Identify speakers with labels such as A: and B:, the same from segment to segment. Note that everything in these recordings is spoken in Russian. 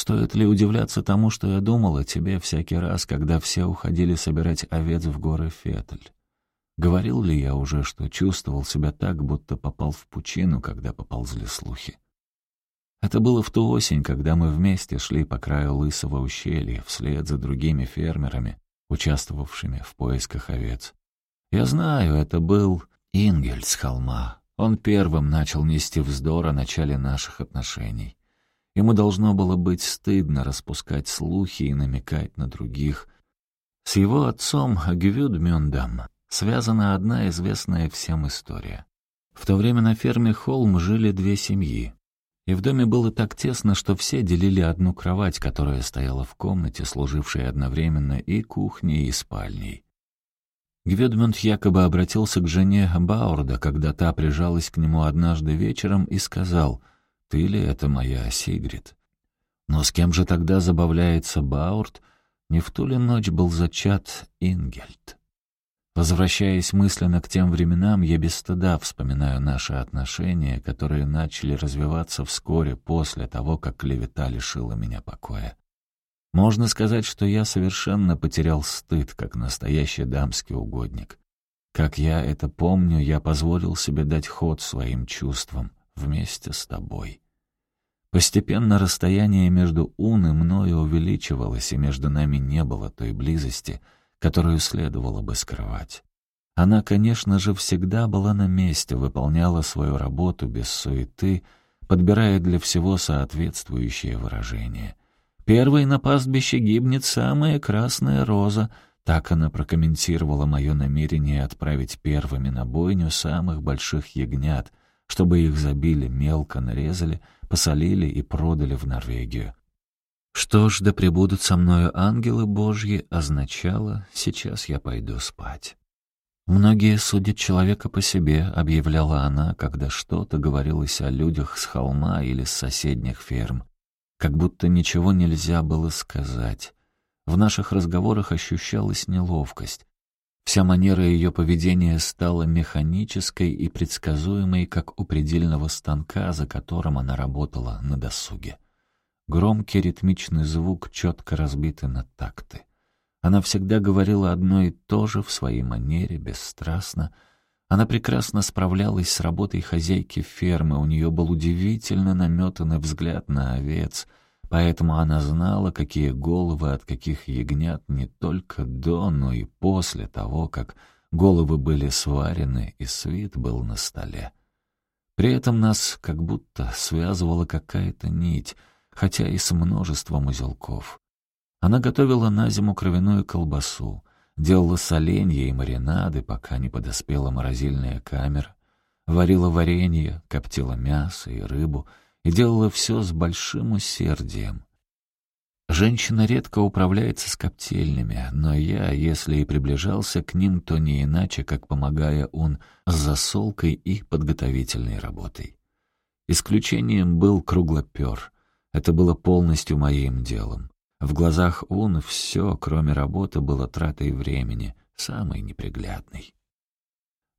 A: Стоит ли удивляться тому, что я думал о тебе всякий раз, когда все уходили собирать овец в горы Фетель? Говорил ли я уже, что чувствовал себя так, будто попал в пучину, когда поползли слухи? Это было в ту осень, когда мы вместе шли по краю лысого ущелья вслед за другими фермерами, участвовавшими в поисках овец. Я знаю, это был Ингель с холма. Он первым начал нести вздор о начале наших отношений. Ему должно было быть стыдно распускать слухи и намекать на других. С его отцом Гвюдмюндом связана одна известная всем история. В то время на ферме Холм жили две семьи. И в доме было так тесно, что все делили одну кровать, которая стояла в комнате, служившей одновременно и кухней, и спальней. Гведмунд якобы обратился к жене Баурда, когда та прижалась к нему однажды вечером и сказал, «Ты ли это моя Сигрид?» Но с кем же тогда забавляется Баурд? Не в ту ли ночь был зачат Ингельд? Возвращаясь мысленно к тем временам, я без стыда вспоминаю наши отношения, которые начали развиваться вскоре после того, как клевета лишила меня покоя. Можно сказать, что я совершенно потерял стыд, как настоящий дамский угодник. Как я это помню, я позволил себе дать ход своим чувствам вместе с тобой. Постепенно расстояние между Ун и мною увеличивалось, и между нами не было той близости — которую следовало бы скрывать. Она, конечно же, всегда была на месте, выполняла свою работу без суеты, подбирая для всего соответствующее выражение. «Первой на пастбище гибнет самая красная роза», так она прокомментировала мое намерение отправить первыми на бойню самых больших ягнят, чтобы их забили, мелко нарезали, посолили и продали в Норвегию. Что ж, да пребудут со мною ангелы Божьи, означало «сейчас я пойду спать». «Многие судят человека по себе», — объявляла она, когда что-то говорилось о людях с холма или с соседних ферм. Как будто ничего нельзя было сказать. В наших разговорах ощущалась неловкость. Вся манера ее поведения стала механической и предсказуемой, как у предельного станка, за которым она работала на досуге. Громкий ритмичный звук, четко разбитый на такты. Она всегда говорила одно и то же в своей манере, бесстрастно. Она прекрасно справлялась с работой хозяйки фермы, у нее был удивительно наметанный взгляд на овец, поэтому она знала, какие головы от каких ягнят не только до, но и после того, как головы были сварены и свит был на столе. При этом нас как будто связывала какая-то нить — хотя и с множеством узелков. Она готовила на зиму кровяную колбасу, делала соленья и маринады, пока не подоспела морозильная камера, варила варенье, коптила мясо и рыбу и делала все с большим усердием. Женщина редко управляется с коптильнями, но я, если и приближался к ним, то не иначе, как помогая он с засолкой и подготовительной работой. Исключением был круглопер — это было полностью моим делом. В глазах Ун все, кроме работы, было тратой времени, самой неприглядной.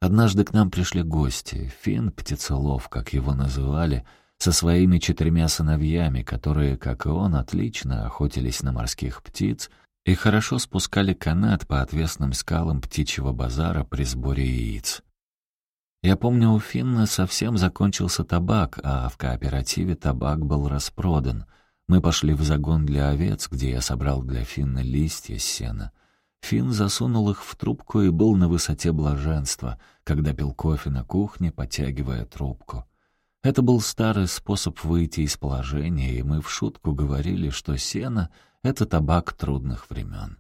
A: Однажды к нам пришли гости, Фин Птицелов, как его называли, со своими четырьмя сыновьями, которые, как и он, отлично охотились на морских птиц и хорошо спускали канат по отвесным скалам птичьего базара при сборе яиц. Я помню, у Финна совсем закончился табак, а в кооперативе табак был распродан. Мы пошли в загон для овец, где я собрал для Финна листья с сена. Финн засунул их в трубку и был на высоте блаженства, когда пил кофе на кухне, потягивая трубку. Это был старый способ выйти из положения, и мы в шутку говорили, что сено — это табак трудных времен.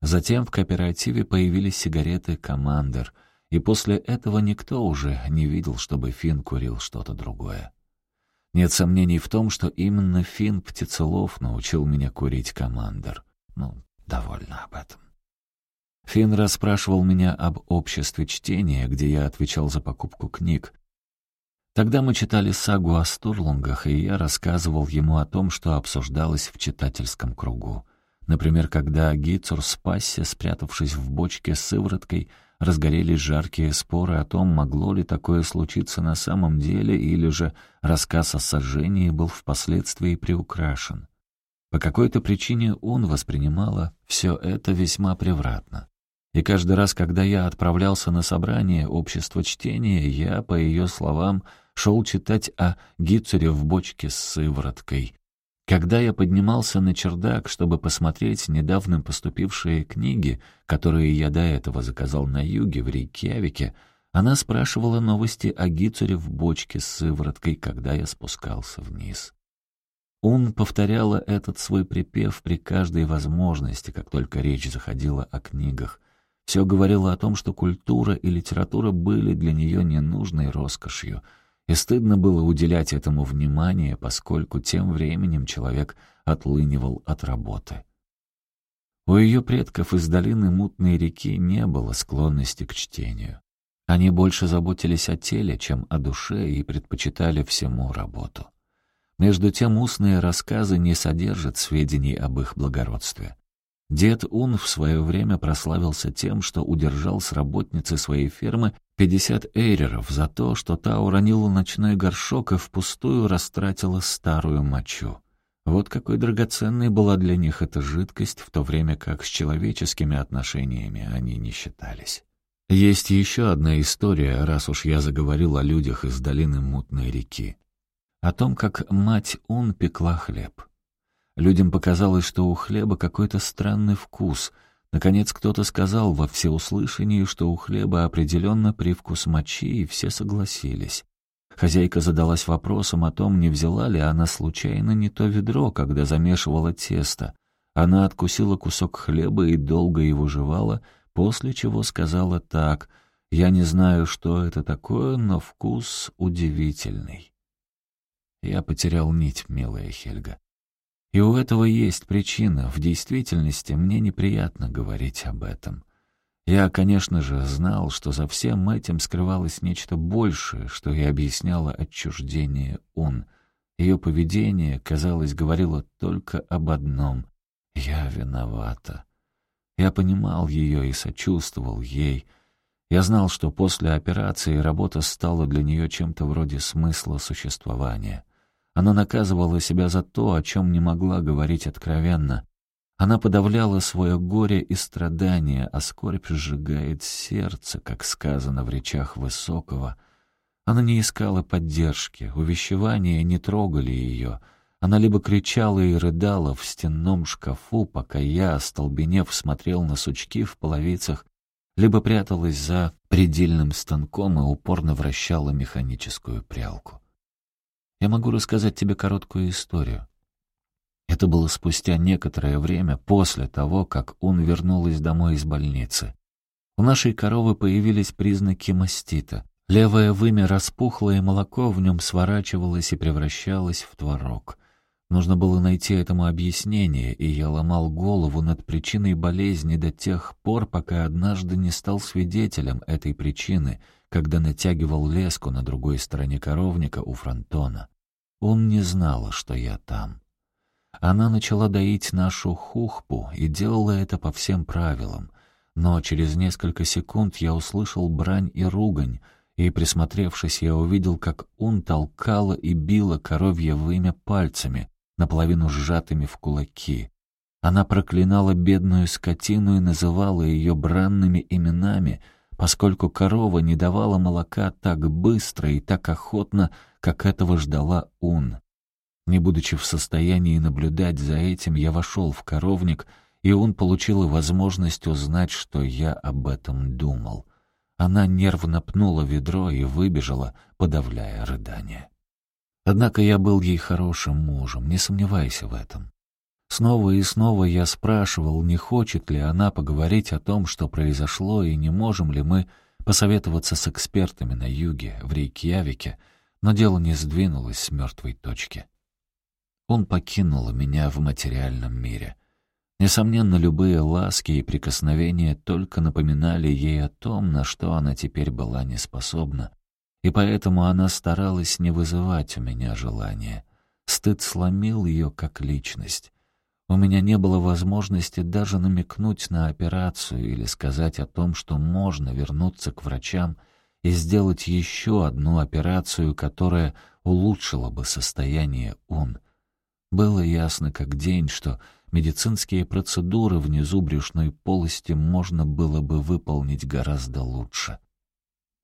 A: Затем в кооперативе появились сигареты «Командер», и после этого никто уже не видел, чтобы Финн курил что-то другое. Нет сомнений в том, что именно Финн Птицелов научил меня курить командор. Ну, довольно об этом. Финн расспрашивал меня об обществе чтения, где я отвечал за покупку книг. Тогда мы читали сагу о Стурлунгах, и я рассказывал ему о том, что обсуждалось в читательском кругу. Например, когда Гицур спасся, спрятавшись в бочке с сывороткой, разгорелись жаркие споры о том, могло ли такое случиться на самом деле, или же рассказ о сожжении был впоследствии приукрашен. По какой-то причине он воспринимала все это весьма превратно. И каждый раз, когда я отправлялся на собрание общества чтения, я, по ее словам, шел читать о Гицере в бочке с сывороткой. Когда я поднимался на чердак, чтобы посмотреть недавно поступившие книги, которые я до этого заказал на юге, в Рейкьявике, она спрашивала новости о Гицере в бочке с сывороткой, когда я спускался вниз. Он повторяла этот свой припев при каждой возможности, как только речь заходила о книгах. Все говорило о том, что культура и литература были для нее ненужной роскошью, и стыдно было уделять этому внимание, поскольку тем временем человек отлынивал от работы. У ее предков из долины мутной реки не было склонности к чтению. Они больше заботились о теле, чем о душе, и предпочитали всему работу. Между тем устные рассказы не содержат сведений об их благородстве. Дед Ун в свое время прославился тем, что удержал с работницы своей фермы 50 эйреров за то, что та уронила ночной горшок и впустую растратила старую мочу. Вот какой драгоценной была для них эта жидкость, в то время как с человеческими отношениями они не считались. Есть еще одна история, раз уж я заговорил о людях из долины Мутной реки о том, как мать Ун пекла хлеб. Людям показалось, что у хлеба какой-то странный вкус. Наконец кто-то сказал во всеуслышании, что у хлеба определенно привкус мочи, и все согласились. Хозяйка задалась вопросом о том, не взяла ли она случайно не то ведро, когда замешивала тесто. Она откусила кусок хлеба и долго его жевала, после чего сказала так «Я не знаю, что это такое, но вкус удивительный». Я потерял нить, милая Хельга. И у этого есть причина. В действительности мне неприятно говорить об этом. Я, конечно же, знал, что за всем этим скрывалось нечто большее, что и объясняло отчуждение он. Ее поведение, казалось, говорило только об одном — «Я виновата». Я понимал ее и сочувствовал ей. Я знал, что после операции работа стала для нее чем-то вроде смысла существования. Она наказывала себя за то, о чем не могла говорить откровенно. Она подавляла свое горе и страдания, а скорбь сжигает сердце, как сказано в речах Высокого. Она не искала поддержки, увещевания не трогали ее. Она либо кричала и рыдала в стенном шкафу, пока я, остолбенев, смотрел на сучки в половицах, либо пряталась за предельным станком и упорно вращала механическую прялку. Я могу рассказать тебе короткую историю. Это было спустя некоторое время после того, как он вернулась домой из больницы. У нашей коровы появились признаки мастита. Левое вымя распухло, и молоко в нем сворачивалось и превращалось в творог. Нужно было найти этому объяснение, и я ломал голову над причиной болезни до тех пор, пока однажды не стал свидетелем этой причины — когда натягивал леску на другой стороне коровника у фронтона. Он не знал, что я там. Она начала доить нашу хухпу и делала это по всем правилам, но через несколько секунд я услышал брань и ругань, и, присмотревшись, я увидел, как он толкала и била коровье вымя пальцами, наполовину сжатыми в кулаки. Она проклинала бедную скотину и называла ее бранными именами — поскольку корова не давала молока так быстро и так охотно, как этого ждала Ун. Не будучи в состоянии наблюдать за этим, я вошел в коровник, и он получила возможность узнать, что я об этом думал. Она нервно пнула ведро и выбежала, подавляя рыдание. Однако я был ей хорошим мужем, не сомневайся в этом. Снова и снова я спрашивал, не хочет ли она поговорить о том, что произошло, и не можем ли мы посоветоваться с экспертами на юге, в Рейкьявике, но дело не сдвинулось с мертвой точки. Он покинул меня в материальном мире. Несомненно, любые ласки и прикосновения только напоминали ей о том, на что она теперь была не способна, и поэтому она старалась не вызывать у меня желания. Стыд сломил ее как личность. У меня не было возможности даже намекнуть на операцию или сказать о том, что можно вернуться к врачам и сделать еще одну операцию, которая улучшила бы состояние он. Было ясно как день, что медицинские процедуры внизу брюшной полости можно было бы выполнить гораздо лучше.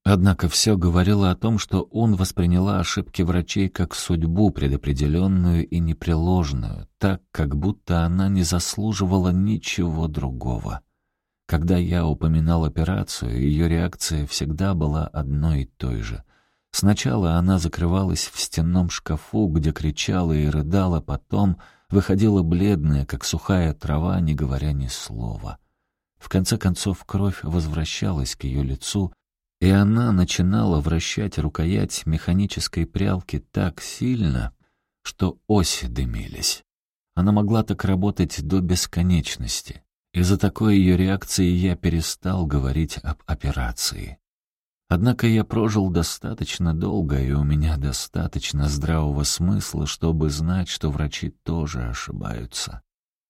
A: Однако все говорило о том, что он восприняла ошибки врачей как судьбу предопределенную и непреложную, так, как будто она не заслуживала ничего другого. Когда я упоминал операцию, ее реакция всегда была одной и той же. Сначала она закрывалась в стенном шкафу, где кричала и рыдала, потом выходила бледная, как сухая трава, не говоря ни слова. В конце концов кровь возвращалась к ее лицу, и она начинала вращать рукоять механической прялки так сильно, что оси дымились. Она могла так работать до бесконечности. Из-за такой ее реакции я перестал говорить об операции. Однако я прожил достаточно долго, и у меня достаточно здравого смысла, чтобы знать, что врачи тоже ошибаются.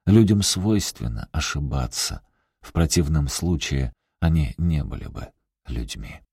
A: Людям свойственно ошибаться. В противном случае они не были бы людьми.